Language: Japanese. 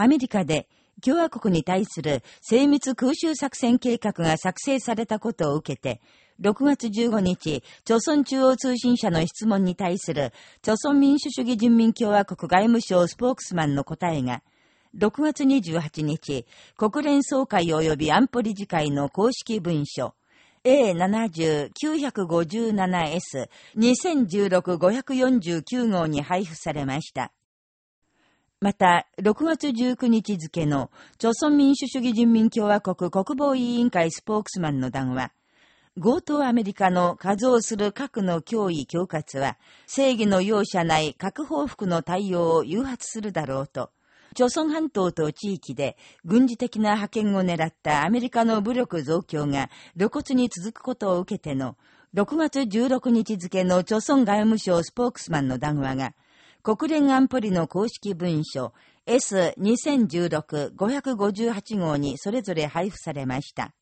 アメリカで共和国に対する精密空襲作戦計画が作成されたことを受けて、6月15日、朝鮮中央通信社の質問に対する、朝鮮民主主義人民共和国外務省スポークスマンの答えが、6月28日、国連総会及び安保理事会の公式文書、A70-957S2016-549 号に配布されました。また、6月19日付の、朝鮮民主主義人民共和国国防委員会スポークスマンの談話、強盗アメリカの稼働する核の脅威恐喝は、正義の容赦ない核報復の対応を誘発するだろうと、朝鮮半島と地域で軍事的な派遣を狙ったアメリカの武力増強が露骨に続くことを受けての、6月16日付の朝鮮外務省スポークスマンの談話が、国連安保理の公式文書 S2016-558 号にそれぞれ配布されました。